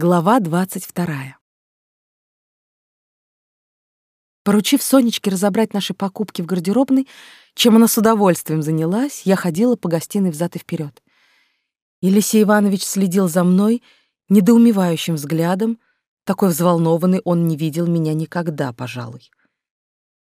Глава двадцать вторая. Поручив Сонечке разобрать наши покупки в гардеробной, чем она с удовольствием занялась, я ходила по гостиной взад и вперед. Елисей Иванович следил за мной недоумевающим взглядом, такой взволнованный он не видел меня никогда, пожалуй.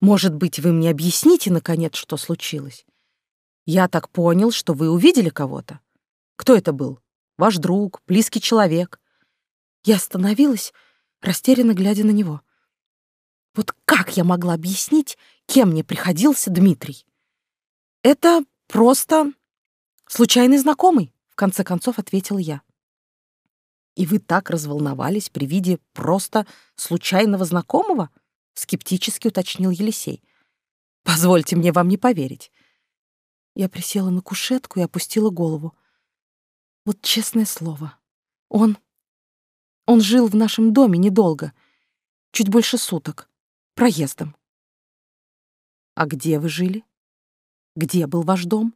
Может быть, вы мне объясните, наконец, что случилось? Я так понял, что вы увидели кого-то. Кто это был? Ваш друг, близкий человек? Я остановилась, растерянно глядя на него. Вот как я могла объяснить, кем мне приходился Дмитрий? Это просто случайный знакомый, в конце концов ответила я. И вы так разволновались при виде просто случайного знакомого? скептически уточнил Елисей. Позвольте мне вам не поверить. Я присела на кушетку и опустила голову. Вот честное слово, он он жил в нашем доме недолго, чуть больше суток, проездом. А где вы жили? Где был ваш дом?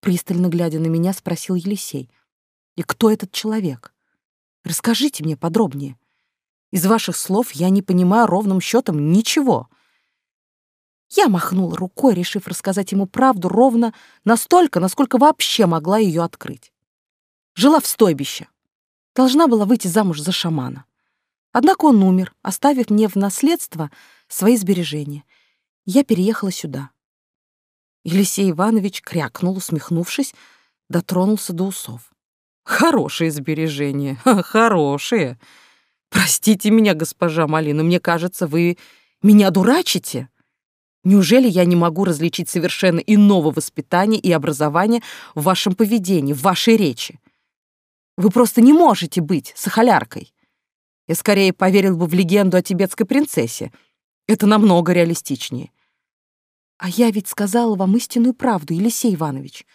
Пристально глядя на меня, спросил Елисей. И кто этот человек? Расскажите мне подробнее. Из ваших слов я не понимаю ровным счетом ничего. Я махнула рукой, решив рассказать ему правду ровно настолько, насколько вообще могла ее открыть. Жила в стойбище, должна была выйти замуж за шамана. Однако он умер, оставив мне в наследство свои сбережения. Я переехала сюда. Елисей Иванович крякнул, усмехнувшись, дотронулся до усов. «Хорошие сбережения, хорошие. Простите меня, госпожа Малина, мне кажется, вы меня дурачите. Неужели я не могу различить совершенно иного воспитания и образования в вашем поведении, в вашей речи? Вы просто не можете быть сахаляркой. Я скорее поверил бы в легенду о тибетской принцессе. Это намного реалистичнее. А я ведь сказала вам истинную правду, Елисей Иванович.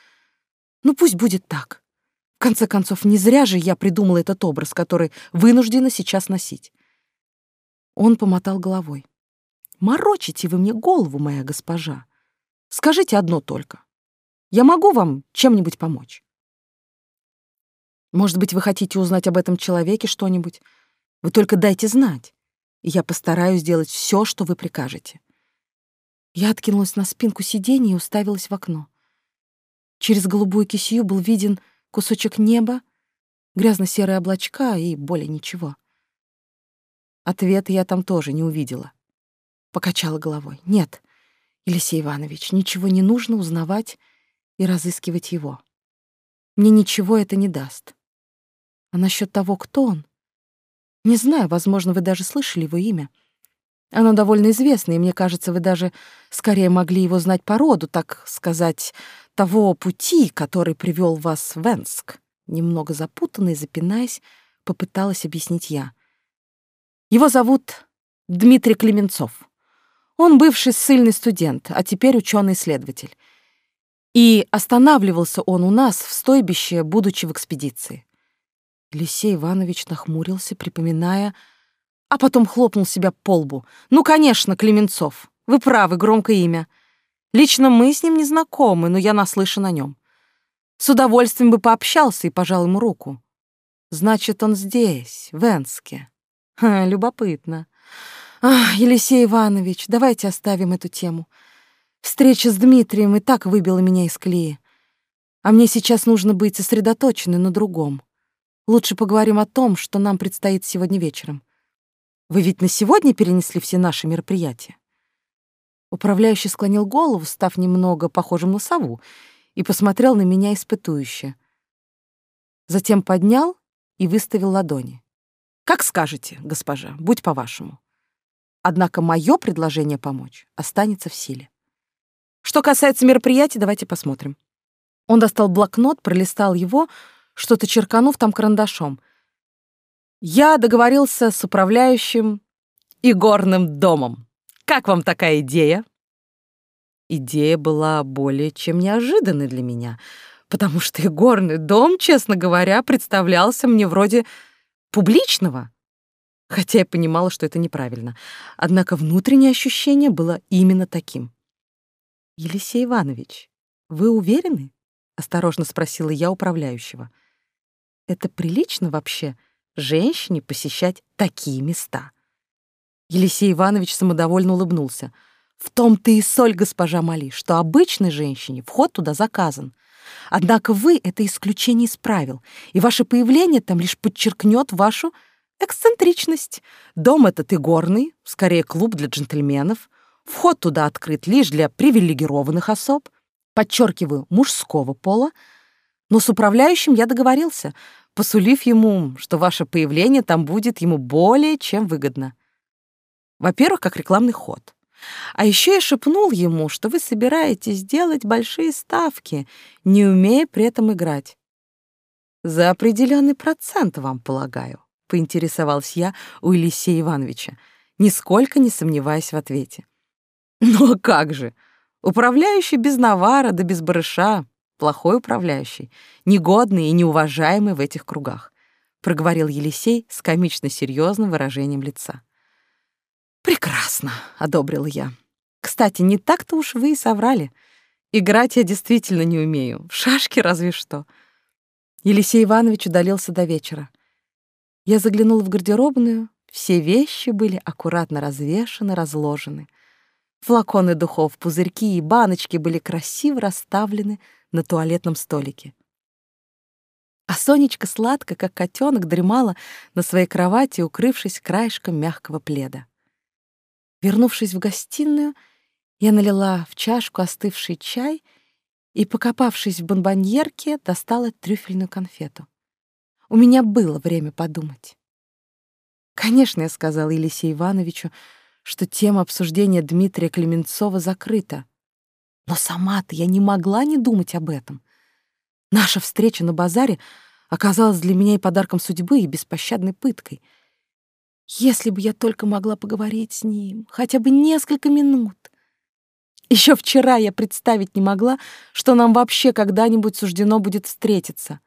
Ну пусть будет так. В конце концов, не зря же я придумала этот образ, который вынуждена сейчас носить. Он помотал головой. Морочите вы мне голову, моя госпожа. Скажите одно только. Я могу вам чем-нибудь помочь? Может быть, вы хотите узнать об этом человеке что-нибудь? Вы только дайте знать, и я постараюсь сделать все, что вы прикажете. Я откинулась на спинку сиденья и уставилась в окно. Через голубую кисию был виден кусочек неба, грязно-серые облачка и более ничего. Ответа я там тоже не увидела. Покачала головой. Нет, Елисей Иванович, ничего не нужно узнавать и разыскивать его. Мне ничего это не даст. А насчет того, кто он? Не знаю, возможно, вы даже слышали его имя. Оно довольно известно, и мне кажется, вы даже скорее могли его знать по роду, так сказать, того пути, который привел вас в Венск. Немного запутанно и запинаясь, попыталась объяснить я. Его зовут Дмитрий Клеменцов. Он бывший ссыльный студент, а теперь ученый-исследователь. И останавливался он у нас в стойбище, будучи в экспедиции. Лисей Иванович нахмурился, припоминая, а потом хлопнул себя по лбу. «Ну, конечно, Клеменцов. Вы правы, громкое имя. Лично мы с ним не знакомы, но я наслышан о нем. С удовольствием бы пообщался и пожал ему руку. Значит, он здесь, в Энске. Ха, любопытно. Ах, Елисей Иванович, давайте оставим эту тему. Встреча с Дмитрием и так выбила меня из колеи. А мне сейчас нужно быть сосредоточенной на другом. Лучше поговорим о том, что нам предстоит сегодня вечером. Вы ведь на сегодня перенесли все наши мероприятия?» Управляющий склонил голову, став немного похожим на сову, и посмотрел на меня испытующе. Затем поднял и выставил ладони. «Как скажете, госпожа, будь по-вашему. Однако мое предложение помочь останется в силе. Что касается мероприятий, давайте посмотрим». Он достал блокнот, пролистал его, что-то черканув там карандашом. Я договорился с управляющим игорным домом. Как вам такая идея? Идея была более чем неожиданной для меня, потому что игорный дом, честно говоря, представлялся мне вроде публичного, хотя я понимала, что это неправильно. Однако внутреннее ощущение было именно таким. «Елисей Иванович, вы уверены?» — осторожно спросила я управляющего. — это прилично вообще женщине посещать такие места? Елисей Иванович самодовольно улыбнулся. В том-то и соль, госпожа Мали, что обычной женщине вход туда заказан. Однако вы — это исключение из правил, и ваше появление там лишь подчеркнет вашу эксцентричность. Дом этот игорный, скорее клуб для джентльменов. Вход туда открыт лишь для привилегированных особ, подчеркиваю, мужского пола. Но с управляющим я договорился, посулив ему, что ваше появление там будет ему более чем выгодно. Во-первых, как рекламный ход. А еще я шепнул ему, что вы собираетесь делать большие ставки, не умея при этом играть. За определенный процент вам, полагаю, поинтересовалась я у Елисея Ивановича, нисколько не сомневаясь в ответе. Ну а как же? Управляющий без навара да без барыша, плохой управляющий, негодный и неуважаемый в этих кругах, проговорил Елисей с комично серьезным выражением лица. «Прекрасно», — одобрила я. «Кстати, не так-то уж вы и соврали. Играть я действительно не умею, в шашки разве что». Елисей Иванович удалился до вечера. Я заглянула в гардеробную, все вещи были аккуратно развешаны, разложены. Флаконы духов, пузырьки и баночки были красиво расставлены на туалетном столике. А Сонечка сладко, как котенок, дремала на своей кровати, укрывшись краешком мягкого пледа. Вернувшись в гостиную, я налила в чашку остывший чай и, покопавшись в бонбоньерке, достала трюфельную конфету. У меня было время подумать. Конечно, я сказала Елисею Ивановичу, что тема обсуждения Дмитрия Клеменцова закрыта. Но сама-то я не могла не думать об этом. Наша встреча на базаре оказалась для меня и подарком судьбы, и беспощадной пыткой — если бы я только могла поговорить с ним, хотя бы несколько минут. Еще вчера я представить не могла, что нам вообще когда-нибудь суждено будет встретиться.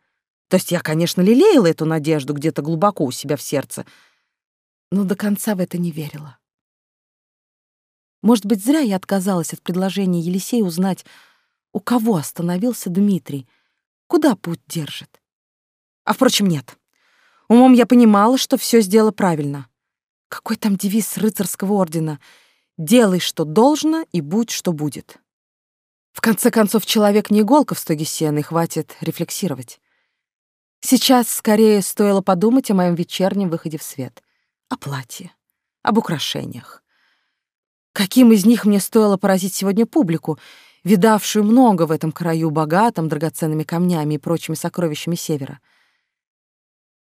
То есть я, конечно, лелеяла эту надежду где-то глубоко у себя в сердце, но до конца в это не верила. Может быть, зря я отказалась от предложения Елисея узнать, у кого остановился Дмитрий, куда путь держит. А, впрочем, нет. Умом я понимала, что все сделала правильно. Какой там девиз рыцарского ордена? «Делай, что должно, и будь, что будет». В конце концов, человек не иголка в стоге сена, и хватит рефлексировать. Сейчас скорее стоило подумать о моем вечернем выходе в свет. О платье, об украшениях. Каким из них мне стоило поразить сегодня публику, видавшую много в этом краю богатым драгоценными камнями и прочими сокровищами севера?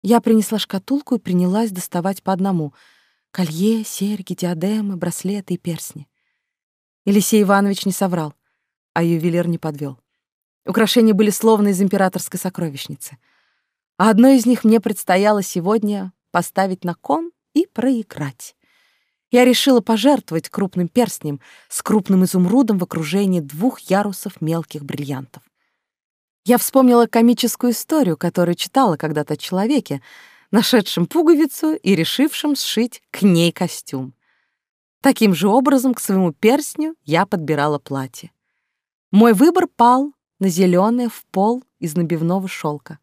Я принесла шкатулку и принялась доставать по одному — Колье, серьги, диадемы, браслеты и персни. Елисей Иванович не соврал, а ювелир не подвел. Украшения были словно из императорской сокровищницы. А одно из них мне предстояло сегодня поставить на кон и проиграть. Я решила пожертвовать крупным перстнем с крупным изумрудом в окружении двух ярусов мелких бриллиантов. Я вспомнила комическую историю, которую читала когда-то о человеке, нашедшим пуговицу и решившим сшить к ней костюм. Таким же образом к своему перстню я подбирала платье. Мой выбор пал на зеленое в пол из набивного шелка.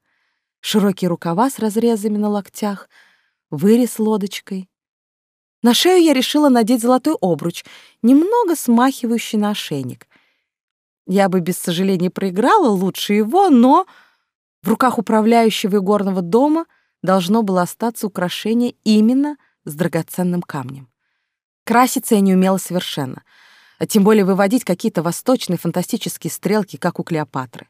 Широкие рукава с разрезами на локтях, вырез лодочкой. На шею я решила надеть золотой обруч, немного смахивающий на ошейник. Я бы без сожаления проиграла лучше его, но в руках управляющего игорного дома должно было остаться украшение именно с драгоценным камнем. Краситься я не умела совершенно, а тем более выводить какие-то восточные фантастические стрелки, как у Клеопатры.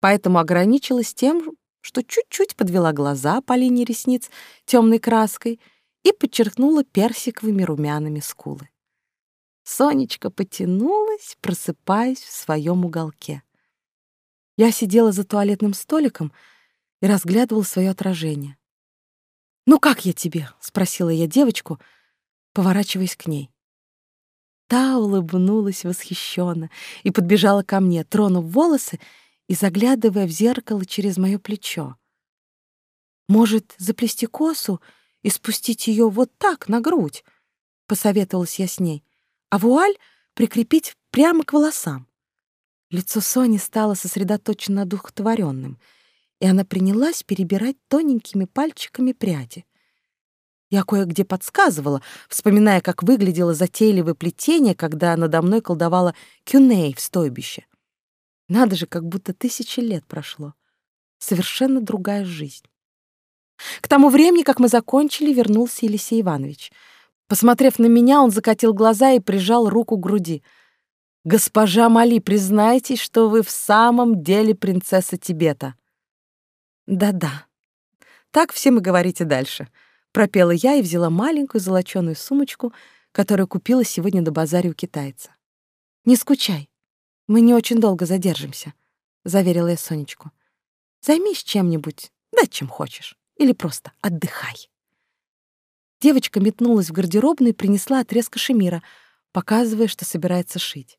Поэтому ограничилась тем, что чуть-чуть подвела глаза по линии ресниц темной краской и подчеркнула персиковыми румяными скулы. Сонечка потянулась, просыпаясь в своем уголке. Я сидела за туалетным столиком — и разглядывал свое отражение. «Ну как я тебе?» — спросила я девочку, поворачиваясь к ней. Та улыбнулась восхищенно и подбежала ко мне, тронув волосы и заглядывая в зеркало через мое плечо. «Может, заплести косу и спустить ее вот так, на грудь?» — посоветовалась я с ней. «А вуаль прикрепить прямо к волосам». Лицо Сони стало сосредоточенно одухотворенным — и она принялась перебирать тоненькими пальчиками пряди. Я кое-где подсказывала, вспоминая, как выглядело затейливое плетение, когда надо мной колдовала кюней в стойбище. Надо же, как будто тысячи лет прошло. Совершенно другая жизнь. К тому времени, как мы закончили, вернулся Елисей Иванович. Посмотрев на меня, он закатил глаза и прижал руку к груди. «Госпожа Мали, признайтесь, что вы в самом деле принцесса Тибета». «Да-да. Так всем и говорите дальше», — пропела я и взяла маленькую золоченую сумочку, которую купила сегодня до базаре у китайца. «Не скучай. Мы не очень долго задержимся», — заверила я Сонечку. «Займись чем-нибудь, да чем хочешь, или просто отдыхай». Девочка метнулась в гардеробную и принесла отрез кашемира, показывая, что собирается шить.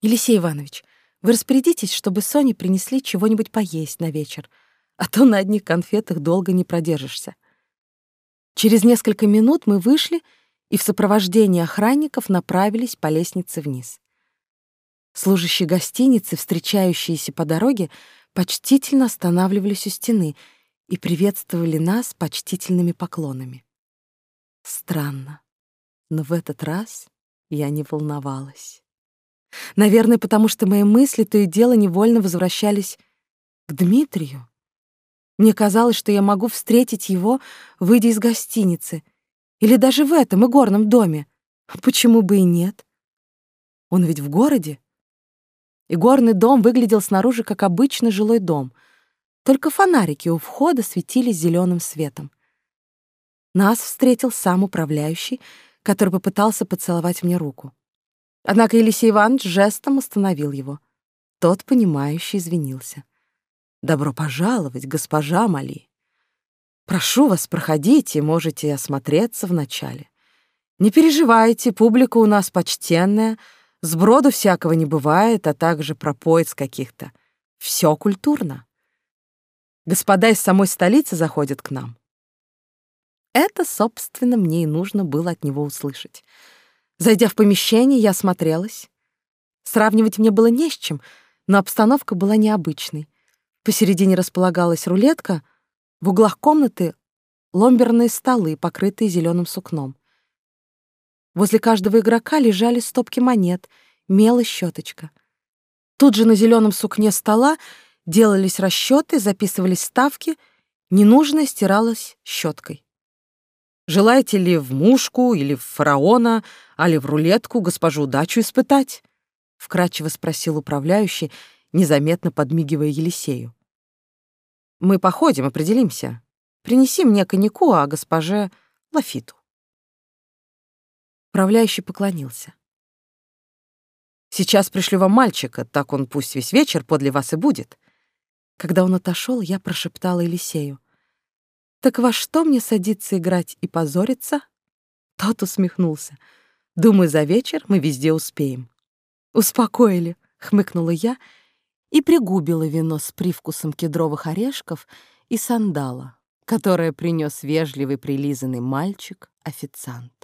«Елисей Иванович, вы распорядитесь, чтобы Соне принесли чего-нибудь поесть на вечер, а то на одних конфетах долго не продержишься». Через несколько минут мы вышли и в сопровождении охранников направились по лестнице вниз. Служащие гостиницы, встречающиеся по дороге, почтительно останавливались у стены и приветствовали нас почтительными поклонами. Странно, но в этот раз я не волновалась. Наверное, потому что мои мысли то и дело невольно возвращались к Дмитрию. Мне казалось, что я могу встретить его, выйдя из гостиницы, или даже в этом игорном доме. Почему бы и нет? Он ведь в городе. Игорный дом выглядел снаружи как обычный жилой дом, только фонарики у входа светились зеленым светом. Нас встретил сам управляющий, который попытался поцеловать мне руку. Однако Елисей Иванович жестом остановил его. Тот, понимающий, извинился. «Добро пожаловать, госпожа Мали. Прошу вас, проходите, можете осмотреться вначале. Не переживайте, публика у нас почтенная, сброду всякого не бывает, а также пропоиц каких-то. Все культурно. Господа из самой столицы заходят к нам. Это, собственно, мне и нужно было от него услышать. Зайдя в помещение, я осмотрелась. Сравнивать мне было не с чем, но обстановка была необычной. Посередине располагалась рулетка, в углах комнаты — ломберные столы, покрытые зеленым сукном. Возле каждого игрока лежали стопки монет, мел и щеточка. Тут же на зеленом сукне стола делались расчеты, записывались ставки, ненужное стиралось щеткой. Желаете ли в мушку или в фараона, али в рулетку госпожу удачу испытать?» — вкратчиво спросил управляющий, незаметно подмигивая Елисею. «Мы походим, определимся. Принеси мне коньяку, а госпоже — лафиту». Управляющий поклонился. «Сейчас пришлю вам мальчика, так он пусть весь вечер подле вас и будет». Когда он отошел, я прошептала Елисею. «Так во что мне садиться играть и позориться?» Тот усмехнулся. «Думаю, за вечер мы везде успеем». «Успокоили», — хмыкнула я и пригубила вино с привкусом кедровых орешков и сандала, которое принес вежливый прилизанный мальчик-официант.